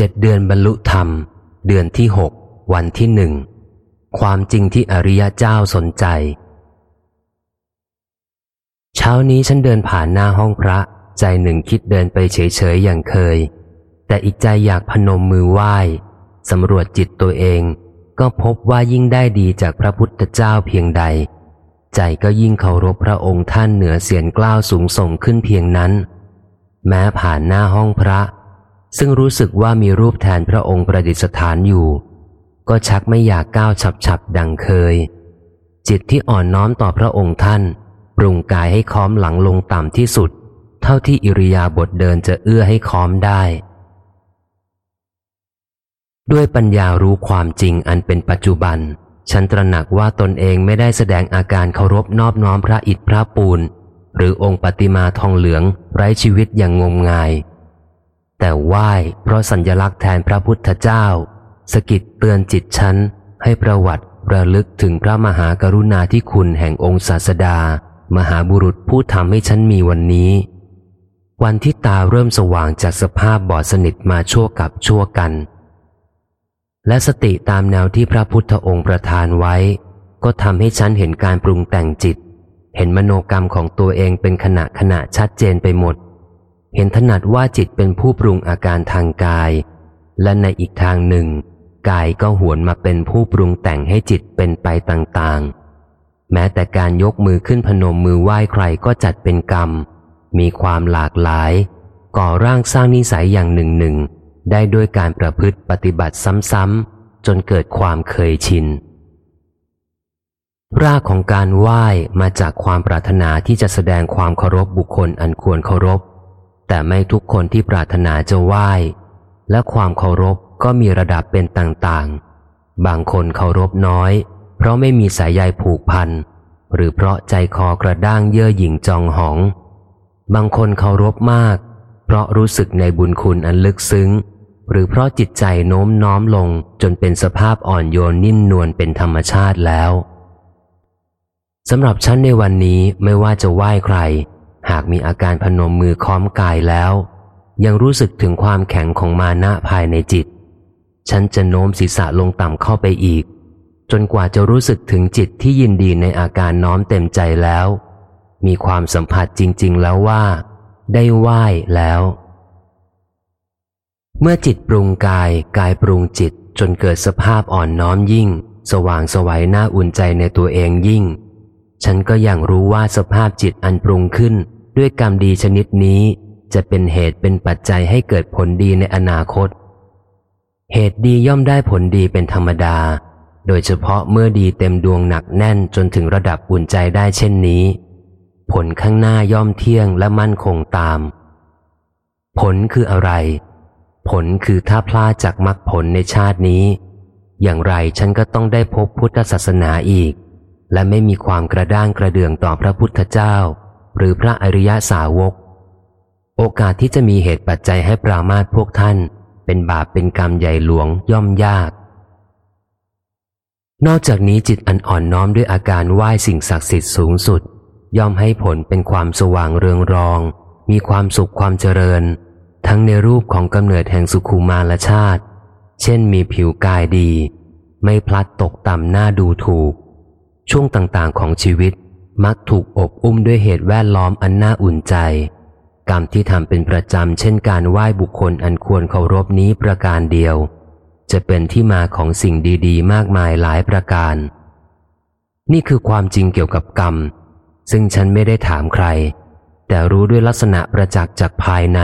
จ็ดเดือนบรรลุธรรม เดือนที่หกวันที่หนึ่งความจริงที่อริยเจ้าสนใจ เช้านี้ฉันเดินผ่านหน้าห้องพระ ใจหนึ่งคิดเดินไปเฉยๆอย่างเคย แต่อีกใจอยากพนมมือไหว้สำรวจจิตตัวเอง ก็พบว่ายิ่งได้ดีจากพระพุทธเจ้าเพียงใด ใจก็ยิ่งเคารพพระองค์ท่านเหนือเสียนกล้าวสูงส่งขึ้นเพียงนั้น แม้ผ่านหน้าห้องพระ ซึ่งรู้สึกว่ามีรูปแทนพระองค์ประดิษฐานอยู่ ก็ชักไม่อยากก้าวฉับฉับดังเคย จิตที่อ่อนน้อมต่อพระองค์ท่านปรุงกายให้ค้อมหลังลงต่ำที่สุด เท่าที่อิริยาบถเดินจะเอื้อให้ค้อมได้ ด้วยปัญญารู้ความจริงอันเป็นปัจจุบัน ฉันตระหนักว่าตนเองไม่ได้แสดงอาการเคารพนอบน้อมพระอิฐพระปูน หรือองค์ปฏิมาทองเหลืองไร้ชีวิตอย่างงมงาย แต่ไหว้เพราะสัญญลักษณ์แทนพระพุทธเจ้า สกิดเตือนจิตฉันให้ประวัติระลึกถึงพระมหากรุณาธิคุณแห่งองค์ศาสดา มหาบุรุษผู้ทำให้ฉันมีวันนี้ วันที่ตาเริ่มสว่างจากสภาพบอดสนิทมาชั่วกับชั่วกัน และสติตามแนวที่พระพุทธองค์ประทานไว้ ก็ทำให้ฉันเห็นการปรุงแต่งจิต เห็นมโนกรรมของตัวเองเป็นขณะขณะชัดเจนไปหมด เห็นถนัดว่าจิตเป็นผู้ปรุงอาการทางกาย และในอีกทางหนึ่ง กายก็หวนมาเป็นผู้ปรุงแต่งให้จิตเป็นไปต่างๆ แม้แต่การยกมือขึ้นพนมมือไหว้ใครก็จัดเป็นกรรม มีความหลากหลาย ก่อร่างสร้างนิสัยอย่างหนึ่งหนึ่งได้ด้วยการประพฤติปฏิบัติซ้ำๆจนเกิดความเคยชินรากของการไหว้มาจากความปรารถนาที่จะแสดงความเคารพบุคคลอันควรเคารพ แต่ไม่ทุกคนที่ปรารถนาจะไหว้ และความเคารพก็มีระดับเป็นต่างๆ บางคนเคารพน้อย เพราะไม่มีสายใยผูกพัน หรือเพราะใจคอกระด้างเย่อหยิ่งจองหอง บางคนเคารพมาก เพราะรู้สึกในบุญคุณอันลึกซึ้ง หรือเพราะจิตใจโน้มน้อมลงจนเป็นสภาพอ่อนโยนนิ่มนวลเป็นธรรมชาติแล้วสำหรับฉันในวันนี้ไม่ว่าจะไหว้ใคร หากมีอาการพนมมือค้อมกายแล้ว ยังรู้สึกถึงความแข็งของมานะภายในจิต ฉันจะโน้มศีรษะลงต่ำเข้าไปอีก จนกว่าจะรู้สึกถึงจิตที่ยินดีในอาการน้อมเต็มใจแล้ว มีความสัมผัสจริง ๆ แล้วว่า ได้ไหว้แล้ว เมื่อจิตปรุงกายกายปรุงจิตจนเกิดสภาพอ่อนน้อมยิ่ง สว่างสวัยน่าอุ่นใจในตัวเองยิ่ง ฉันก็ยังรู้ว่าสภาพจิตอันปรุงขึ้น ด้วยกรรมดีชนิดนี้จะเป็นเหตุเป็นปัจจัยให้เกิดผลดีในอนาคต เหตุดีย่อมได้ผลดีเป็นธรรมดา โดยเฉพาะเมื่อดีเต็มดวงหนักแน่นจนถึงระดับอุ่นใจได้เช่นนี้ ผลข้างหน้าย่อมเที่ยงและมั่นคงตาม ผลคืออะไร ผลคือถ้าพลาดจากมรรคผลในชาตินี้ อย่างไรฉันก็ต้องได้พบพุทธศาสนาอีก และไม่มีความกระด้างกระเดื่องต่อพระพุทธเจ้า หรือพระอริยสาวก โอกาสที่จะมีเหตุปัจจัยให้ปรามาทพวกท่าน เป็นบาปเป็นกรรมใหญ่หลวงย่อมยาก นอกจากนี้จิตอันอ่อนน้อมด้วยอาการไหว้สิ่งศักดิ์สิทธิ์สูงสุด ย่อมให้ผลเป็นความสว่างเรืองรอง มีความสุขความเจริญ ทั้งในรูปของกำเนิดแห่งสุขุมารชาติ เช่นมีผิวกายดี ไม่พลัดตกต่ำหน้าดูถูก ช่วงต่างๆของชีวิต มักถูกอบอุ้มด้วยเหตุแวดล้อมอันน่าอุ่นใจ กรรมที่ทำเป็นประจำเช่นการไหว้บุคคลอันควรเคารพนี้ประการเดียว จะเป็นที่มาของสิ่งดีๆ มากมายหลายประการ นี่คือความจริงเกี่ยวกับกรรม ซึ่งฉันไม่ได้ถามใคร แต่รู้ด้วยลักษณะประจักษ์จากภายใน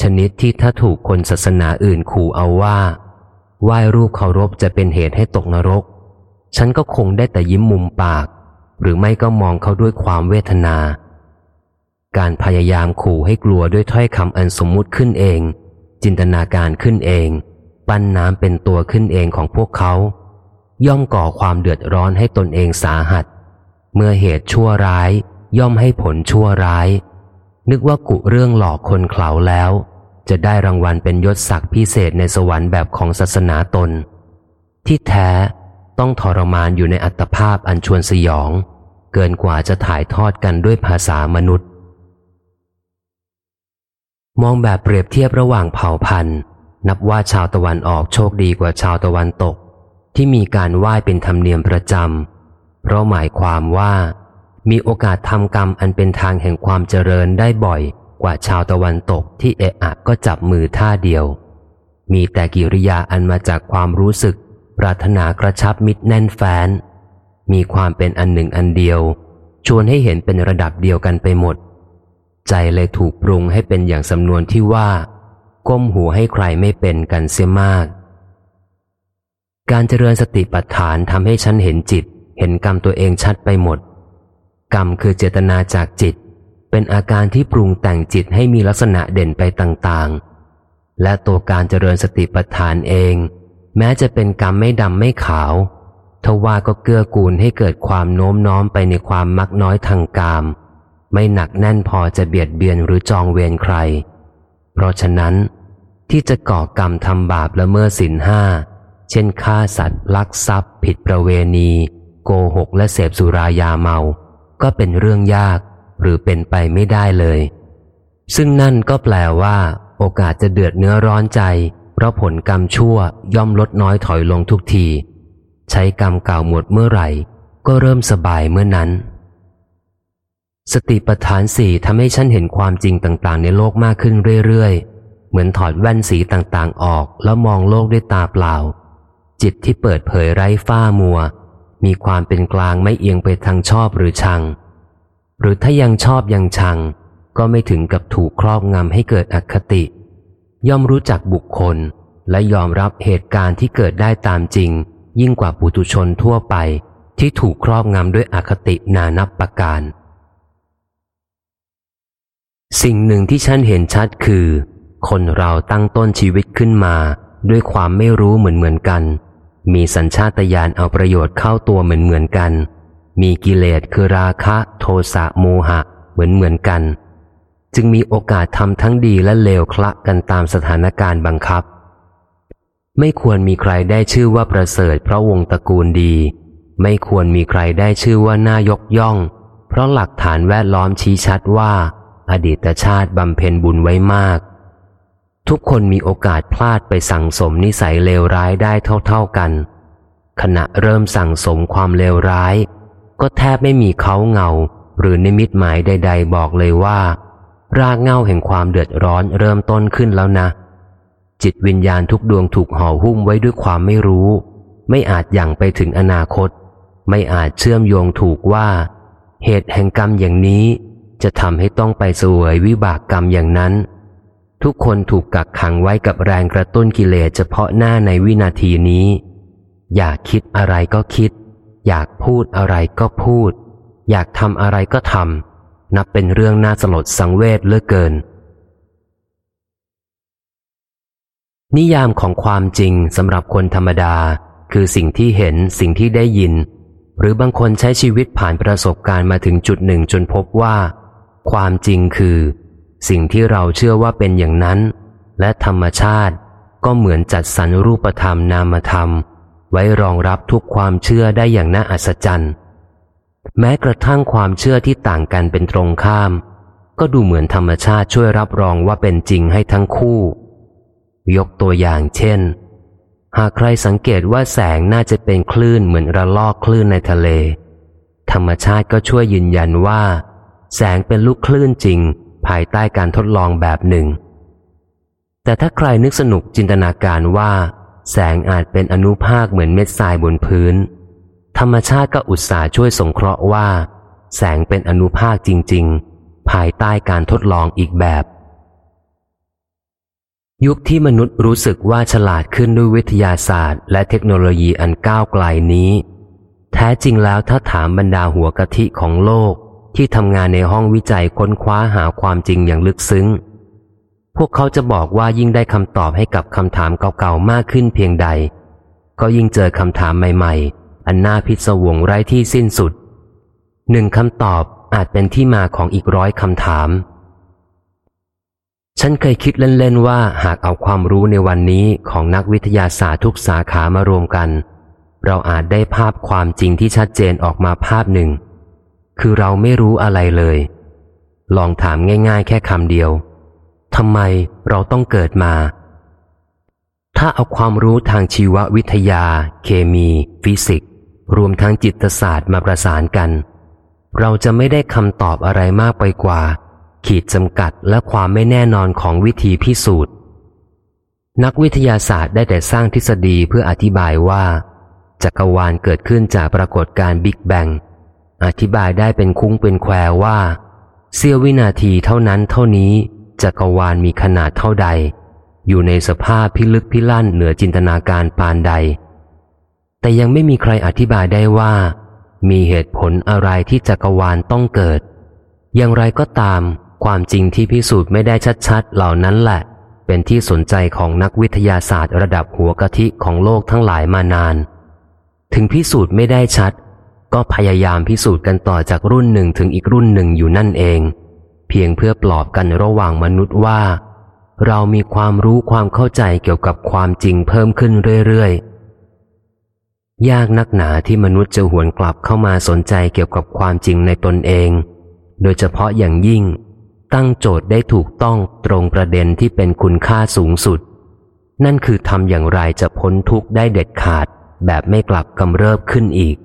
ชนิดที่ถ้าถูกคนศาสนาอื่นขู่เอาว่าไหว้รูปเคารพจะเป็นเหตุให้ตกนรก ฉันก็คงได้แต่ยิ้มมุมปาก หรือไม่ก็มองเขาด้วยความเวทนา การพยายามขู่ให้กลัวด้วยถ้อยคำอันสมมุติขึ้นเอง จินตนาการขึ้นเอง ปั้นน้ำเป็นตัวขึ้นเองของพวกเขา ย่อมก่อความเดือดร้อนให้ตนเองสาหัส เมื่อเหตุชั่วร้าย ย่อมให้ผลชั่วร้าย นึกว่ากุเรื่องหลอกคนเขาแล้ว จะได้รางวัลเป็นยศศักดิ์พิเศษในสวรรค์แบบของศาสนาตน ที่แท้ ต้องทรมานอยู่ในอัตภาพอันชวนสยอง เกินกว่าจะถ่ายทอดกันด้วยภาษามนุษย์ มองแบบเปรียบเทียบระหว่างเผ่าพันธุ์ นับว่าชาวตะวันออกโชคดีกว่าชาวตะวันตก ที่มีการไหว้เป็นธรรมเนียมประจำเพราะหมายความว่า มีโอกาสทำกรรมอันเป็นทางแห่งความเจริญได้บ่อยกว่าชาวตะวันตกที่เอะอะก็จับมือท่าเดียว มีแต่กิริยาอันมาจากความรู้สึก ปรารถนากระชับมิตรแน่นแฟ้น มีความเป็นอันหนึ่งอันเดียว ชวนให้เห็นเป็นระดับเดียวกันไปหมด ใจเลยถูกปรุงให้เป็นอย่างสำนวนที่ว่า ก้มหูให้ใครไม่เป็นกันเสียมาก การเจริญสติปัฏฐานทำให้ฉันเห็นจิต เห็นกรรมตัวเองชัดไปหมด กรรมคือเจตนาจากจิต เป็นอาการที่ปรุงแต่งจิตให้มีลักษณะเด่นไปต่างๆ และตัวการเจริญสติปัฏฐานเอง แม้จะเป็นกรรมไม่ดำไม่ขาวทว่าก็เกื้อกูลให้เกิดความโน้มน้อมไปในความมักน้อยทางกาม ไม่หนักแน่นพอจะเบียดเบียนหรือจองเวรใคร เพราะฉะนั้น ที่จะก่อกรรมทำบาปละเมิดสินห้า เช่นฆ่าสัตว์ลักทรัพย์ ผิดประเวณี โกหกและเสพสุรายาเมา ก็เป็นเรื่องยากหรือเป็นไปไม่ได้เลย ซึ่งนั่นก็แปลว่า โอกาสจะเดือดเนื้อร้อนใจ เพราะผลกรรมชั่วย่อมลดน้อยถอยลงทุกที ใช้กรรมเก่าหมดเมื่อไหร่ ก็เริ่มสบายเมื่อนั้น สติปัฏฐานสี่ทำให้ฉันเห็นความจริงต่างๆ ในโลกมากขึ้นเรื่อยๆ เหมือนถอดแว่นสีต่างๆออกแล้วมองโลกด้วยตาเปล่า จิตที่เปิดเผยไร้ฝ้ามัว มีความเป็นกลางไม่เอียงไปทางชอบหรือชัง หรือถ้ายังชอบยังชัง ก็ไม่ถึงกับถูกครอบงำให้เกิดอคติ ย่อมรู้จักบุคคล และยอมรับเหตุการณ์ที่เกิดได้ตามจริง ยิ่งกว่าปุถุชนทั่วไปที่ถูกครอบงำด้วยอคตินานับประการ สิ่งหนึ่งที่ฉันเห็นชัดคือ คนเราตั้งต้นชีวิตขึ้นมา ด้วยความไม่รู้เหมือนเหมือนกัน มีสัญชาตญาณเอาประโยชน์เข้าตัวเหมือนเหมือนกัน มีกิเลสคือราคะ โทสะโมหะเหมือนเหมือนกัน จึงมีโอกาสทำทั้งดีและเลวคละกันตามสถานการณ์บังคับ ไม่ควรมีใครได้ชื่อว่าประเสริฐเพราะวงตระกูลดี ไม่ควรมีใครได้ชื่อว่าน่ายกย่อง เพราะหลักฐานแวดล้อมชี้ชัดว่า อดีตชาติบำเพ็ญบุญไว้มาก ทุกคนมีโอกาสพลาดไปสั่งสมนิสัยเลวร้ายได้เท่า ๆกัน ขณะเริ่มสั่งสมความเลวร้าย ก็แทบไม่มีเขาเงา หรือนิมิตหมายใด ๆ บอกเลยว่า รากเงาแห่งความเดือดร้อนเริ่มต้นขึ้นแล้วนะ จิตวิญญาณทุกดวงถูกห่อหุ้มไว้ด้วยความไม่รู้ ไม่อาจยังไปถึงอนาคต ไม่อาจเชื่อมโยงถูกว่า เหตุแห่งกรรมอย่างนี้ จะทำให้ต้องไปสวยวิบากกรรมอย่างนั้น ทุกคนถูกกักขังไว้กับแรงกระตุ้นกิเลสเฉพาะหน้าในวินาทีนี้ อยากคิดอะไรก็คิด อยากพูดอะไรก็พูด อยากทำอะไรก็ทำ นับเป็นเรื่องน่าสลดสังเวชเลือเกิน นิยามของความจริงสำหรับคนธรรมดา คือสิ่งที่เห็นสิ่งที่ได้ยิน หรือบางคนใช้ชีวิตผ่านประสบการณ์มาถึงจุดหนึ่งจนพบว่า ความจริงคือ สิ่งที่เราเชื่อว่าเป็นอย่างนั้น และธรรมชาติก็เหมือนจัดสรรรูปธรรมนามธรรม ไว้รองรับทุกความเชื่อได้อย่างน่าอัศจรรย์ แม้กระทั่งความเชื่อที่ต่างกันเป็นตรงข้าม ก็ดูเหมือนธรรมชาติช่วยรับรองว่าเป็นจริงให้ทั้งคู่ ยกตัวอย่างเช่น หากใครสังเกตว่าแสงน่าจะเป็นคลื่นเหมือนระลอกคลื่นในทะเล ธรรมชาติก็ช่วยยืนยันว่า แสงเป็นลูกคลื่นจริง ภายใต้การทดลองแบบหนึ่ง แต่ถ้าใครนึกสนุกจินตนาการว่า แสงอาจเป็นอนุภาคเหมือนเม็ดทรายบนพื้น ธรรมชาติก็อุตส่าห์ช่วยสงเคราะห์ว่า แสงเป็นอนุภาคจริง ๆ ภายใต้การทดลองอีกแบบ ยุคที่มนุษย์รู้สึกว่าฉลาดขึ้นด้วยวิทยาศาสตร์ และเทคโนโลยีอันก้าวไกลนี้ แท้จริงแล้วถ้าถามบรรดาหัวกะทิของโลกที่ทำงานในห้องวิจัยค้นคว้าหาความจริงอย่างลึกซึ้ง พวกเขาจะบอกว่ายิ่งได้คำตอบให้กับคำถามเก่าๆมากขึ้นเพียงใด ก็ยิ่งเจอคำถามใหม่ๆ อันน่าพิศวงไร้ที่สิ้นสุด หนึ่งคำตอบอาจเป็นที่มาของอีกร้อยคำถาม ฉันเคยคิดเล่น ๆ ว่าหากเอาความรู้ในวันนี้ของนักวิทยาศาสตร์ทุกสาขามารวมกัน เราอาจได้ภาพความจริงที่ชัดเจนออกมาภาพหนึ่ง คือเราไม่รู้อะไรเลย ลองถามง่าย ๆ แค่คำเดียวทำไมเราต้องเกิดมา ถ้าเอาความรู้ทางชีววิทยา เคมี ฟิสิกส์ รวมทั้งจิตศาสตร์มาประสานกัน เราจะไม่ได้คำตอบอะไรมากไปกว่า ขีดจำกัดและความไม่แน่นอนของวิธีพิสูจน์ นักวิทยาศาสตร์ได้แต่สร้างทฤษฎีเพื่ออธิบายว่า จักรวาลเกิดขึ้นจากปรากฏการ์บิ๊กแบงอธิบายได้เป็นคุ้งเป็นแควว่า เสี้ยววินาทีเท่านั้นเท่านี้ จักรวาลมีขนาดเท่าใด อยู่ในสภาพพิลึกพิลั่นเหนือจินตนาการปานใด แต่ยังไม่มีใครอธิบายได้ว่า มีเหตุผลอะไรที่จักรวาลต้องเกิด อย่างไรก็ตาม ความจริงที่พิสูจน์ไม่ได้ชัดๆ เหล่านั้นแหละ เป็นที่สนใจของนักวิทยาศาสตร์ระดับหัวกะทิของโลกทั้งหลายมานาน ถึงพิสูจน์ไม่ได้ชัด ก็พยายามพิสูจน์กันต่อจากรุ่นหนึ่งถึงอีกรุ่นหนึ่งอยู่นั่นเอง เพียงเพื่อปลอบกันระหว่างมนุษย์ว่า เรามีความรู้ความเข้าใจเกี่ยวกับความจริงเพิ่มขึ้นเรื่อยๆ ยากนักหนาที่มนุษย์จะหวนกลับเข้ามาสนใจเกี่ยวกับความจริงในตนเอง โดยเฉพาะอย่างยิ่ง ตั้งโจทย์ได้ถูกต้องตรงประเด็นที่เป็นคุณค่าสูงสุด นั่นคือทำอย่างไรจะพ้นทุกข์ได้เด็ดขาด แบบไม่กลับกำเริบขึ้นอีก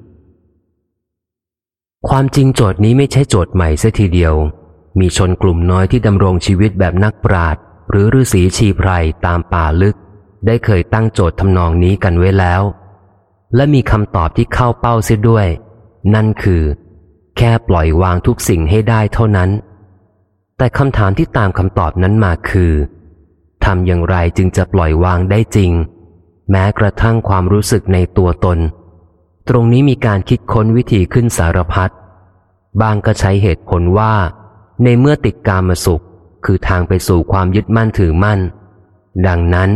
ความจริงโจทย์นี้ไม่ใช่โจทย์ใหม่เสียทีเดียว มีชนกลุ่มน้อยที่ดำรงชีวิตแบบนักปราดหรือฤาษีชีไพรตามป่าลึก ได้เคยตั้งโจทย์ทำนองนี้กันไว้แล้ว และมีคำตอบที่เข้าเป้าเสียด้วย นั่นคือ แค่ปล่อยวางทุกสิ่งให้ได้เท่านั้น แต่คำถามที่ตามคำตอบนั้นมาคือทำอย่างไรจึงจะปล่อยวางได้จริง แม้กระทั่งความรู้สึกในตัวตน ตรงนี้มีการคิดค้นวิธีขึ้นสารพัดบางก็ใช้เหตุผลว่า ในเมื่อติดกามสุข คือทางไปสู่ความยึดมั่นถือมั่น ดังนั้น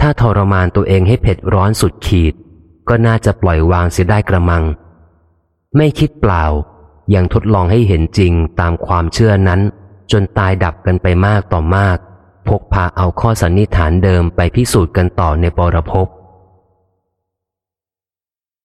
ถ้าทรมานตัวเองให้เผ็ดร้อนสุดขีด ก็น่าจะปล่อยวางเสียได้กระมัง ไม่คิดเปล่า ยังทดลองให้เห็นจริงตามความเชื่อนั้น จนตายดับกันไปมากต่อมาก พกพาเอาข้อสันนิษฐานเดิมไปพิสูจน์กันต่อในปรภพ